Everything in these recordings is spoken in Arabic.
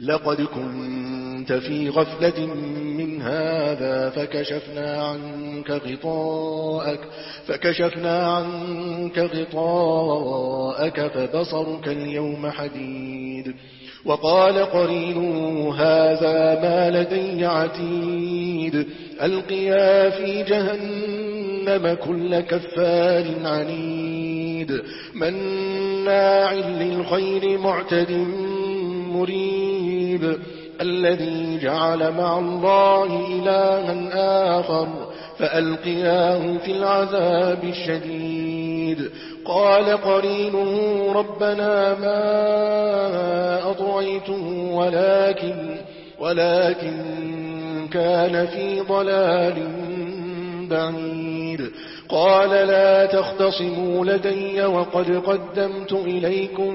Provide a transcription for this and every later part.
لقد كنت في غفلة من هذا فكشفنا عنك غطاءك فكشفنا عنك غطاءك فبصرك اليوم حديد. وقال قرينه هذا ما لدي عتيد. ألقيا في جهنم كل كفار عنيد. مناع للخير معتد مريب الذي جعل مع الله إلها آخر فألقياه في العذاب الشديد. قال قرينه ربنا ما أطعيته ولكن ولكن كان في ضلال بعيد. قال لا تختصموا لدي وقد قدمت إليكم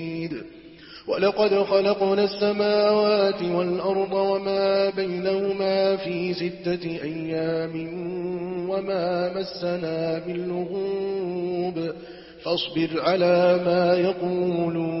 ولقد خلقنا السماوات والأرض وما بينهما في ستة أيام وما مسنا باللغوب فاصبر على ما يقولون